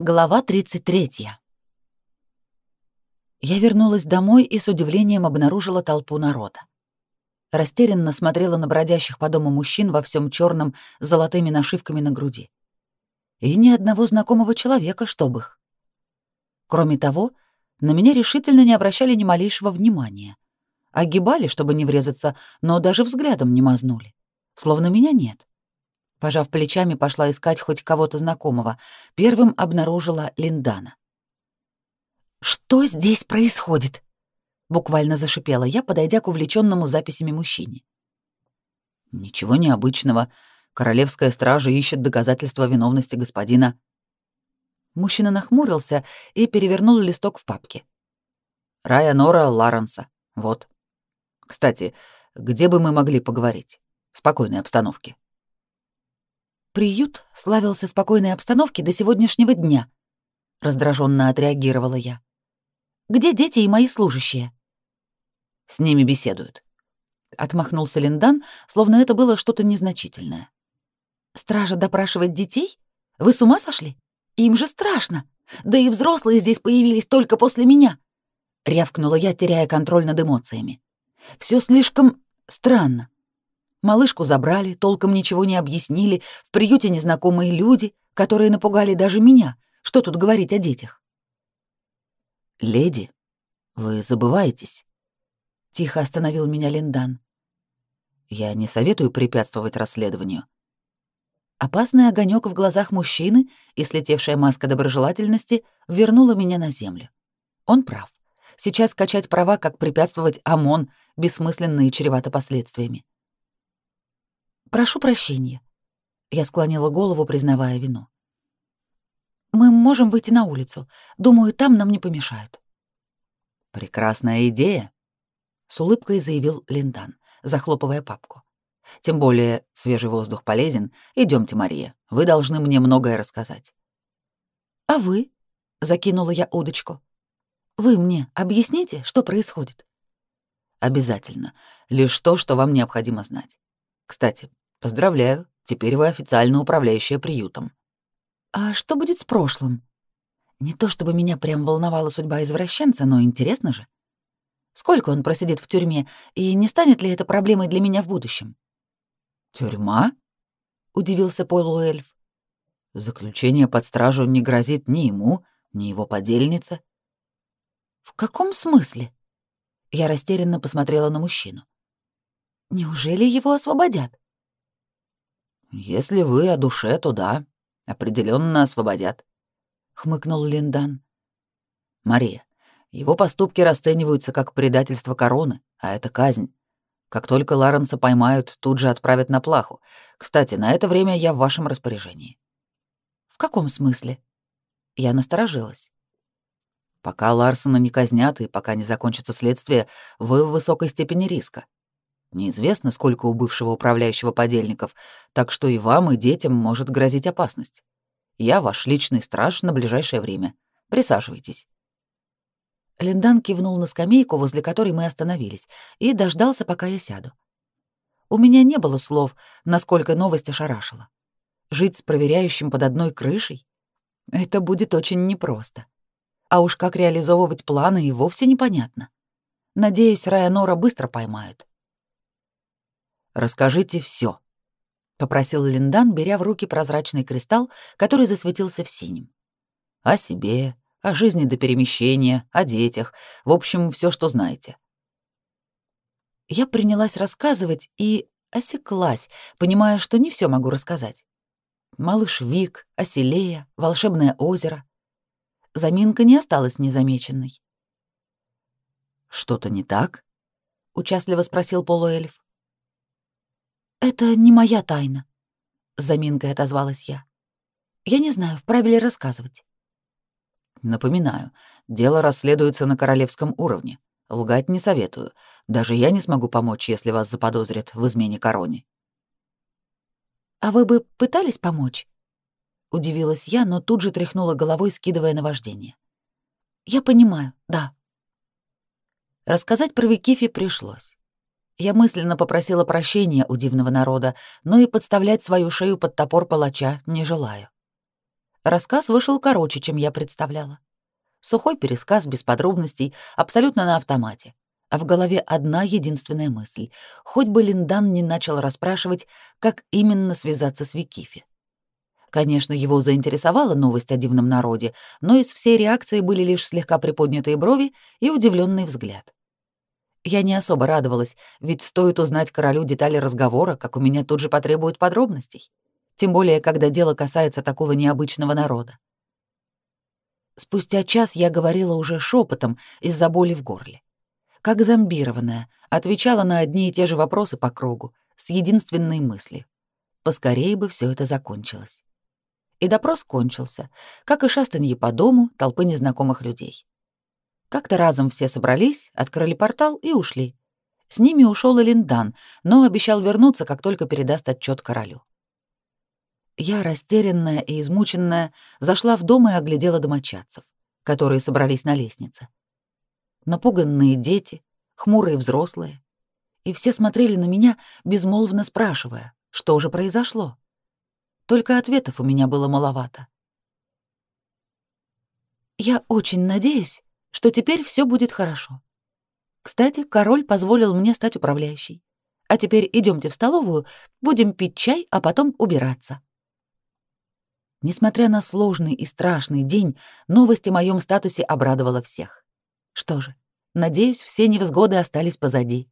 Глава 33. Я вернулась домой и с удивлением обнаружила толпу народа. Растерянно смотрела на бродящих по дому мужчин во всем черном с золотыми нашивками на груди. И ни одного знакомого человека, чтобы их. Кроме того, на меня решительно не обращали ни малейшего внимания. Огибали, чтобы не врезаться, но даже взглядом не мазнули. Словно меня нет. Пожав плечами, пошла искать хоть кого-то знакомого. Первым обнаружила Линдана. «Что здесь происходит?» — буквально зашипела я, подойдя к увлеченному записями мужчине. «Ничего необычного. Королевская стража ищет доказательства виновности господина». Мужчина нахмурился и перевернул листок в папке. «Рая Нора Ларенса. Вот. Кстати, где бы мы могли поговорить? В спокойной обстановке». Приют славился спокойной обстановке до сегодняшнего дня, раздраженно отреагировала я. Где дети и мои служащие? С ними беседуют. Отмахнулся Линдан, словно это было что-то незначительное. Стража допрашивает детей? Вы с ума сошли? Им же страшно. Да и взрослые здесь появились только после меня. Рявкнула я, теряя контроль над эмоциями. Все слишком странно. Малышку забрали, толком ничего не объяснили, в приюте незнакомые люди, которые напугали даже меня. Что тут говорить о детях? «Леди, вы забываетесь», — тихо остановил меня Линдан. «Я не советую препятствовать расследованию». Опасный огонек в глазах мужчины и слетевшая маска доброжелательности вернула меня на землю. Он прав. Сейчас качать права, как препятствовать ОМОН, бессмысленно и чревато последствиями. «Прошу прощения». Я склонила голову, признавая вину. «Мы можем выйти на улицу. Думаю, там нам не помешают». «Прекрасная идея», — с улыбкой заявил Линдан, захлопывая папку. «Тем более свежий воздух полезен. Идемте, Мария, вы должны мне многое рассказать». «А вы?» — закинула я удочку. «Вы мне объясните, что происходит?» «Обязательно. Лишь то, что вам необходимо знать. Кстати, Поздравляю, теперь вы официально управляющая приютом. А что будет с прошлым? Не то чтобы меня прям волновала судьба извращенца, но интересно же. Сколько он просидит в тюрьме, и не станет ли это проблемой для меня в будущем? Тюрьма? удивился полуэльф. Заключение под стражу не грозит ни ему, ни его подельнице. В каком смысле? Я растерянно посмотрела на мужчину. Неужели его освободят? «Если вы о душе, то да, определенно освободят», — хмыкнул Линдан. «Мария, его поступки расцениваются как предательство короны, а это казнь. Как только Ларенса поймают, тут же отправят на плаху. Кстати, на это время я в вашем распоряжении». «В каком смысле?» Я насторожилась. «Пока Ларсона не казнят и пока не закончится следствие, вы в высокой степени риска. Неизвестно, сколько у бывшего управляющего подельников, так что и вам, и детям может грозить опасность. Я ваш личный страж на ближайшее время. Присаживайтесь». Линдан кивнул на скамейку, возле которой мы остановились, и дождался, пока я сяду. У меня не было слов, насколько новость ошарашила. Жить с проверяющим под одной крышей — это будет очень непросто. А уж как реализовывать планы и вовсе непонятно. Надеюсь, Райанора быстро поймают. Расскажите все, попросил Линдан, беря в руки прозрачный кристалл, который засветился в синем. О себе, о жизни до перемещения, о детях, в общем, все, что знаете. Я принялась рассказывать и осеклась, понимая, что не все могу рассказать. Малыш Вик, Оселея, волшебное озеро. Заминка не осталась незамеченной. «Что-то не так?» — участливо спросил полуэльф. «Это не моя тайна», — заминкой отозвалась я. «Я не знаю, вправе ли рассказывать». «Напоминаю, дело расследуется на королевском уровне. Лгать не советую. Даже я не смогу помочь, если вас заподозрят в измене короне». «А вы бы пытались помочь?» Удивилась я, но тут же тряхнула головой, скидывая наваждение. «Я понимаю, да». Рассказать про Викифи пришлось. Я мысленно попросила прощения у дивного народа, но и подставлять свою шею под топор палача не желаю. Рассказ вышел короче, чем я представляла. Сухой пересказ без подробностей, абсолютно на автомате. А в голове одна единственная мысль. Хоть бы Линдан не начал расспрашивать, как именно связаться с Викифи. Конечно, его заинтересовала новость о дивном народе, но из всей реакции были лишь слегка приподнятые брови и удивленный взгляд. Я не особо радовалась, ведь стоит узнать королю детали разговора, как у меня тут же потребуют подробностей. Тем более, когда дело касается такого необычного народа. Спустя час я говорила уже шепотом из-за боли в горле. Как зомбированная, отвечала на одни и те же вопросы по кругу, с единственной мыслью. Поскорее бы все это закончилось. И допрос кончился, как и шастанье по дому толпы незнакомых людей. Как-то разом все собрались, открыли портал и ушли. С ними ушел и Линдан, но обещал вернуться, как только передаст отчет королю. Я, растерянная и измученная, зашла в дом и оглядела домочадцев, которые собрались на лестнице. Напуганные дети, хмурые взрослые. И все смотрели на меня, безмолвно спрашивая, что же произошло. Только ответов у меня было маловато. «Я очень надеюсь, что теперь все будет хорошо. Кстати, король позволил мне стать управляющей. А теперь идемте в столовую, будем пить чай, а потом убираться». Несмотря на сложный и страшный день, новость о моем статусе обрадовала всех. Что же, надеюсь, все невзгоды остались позади.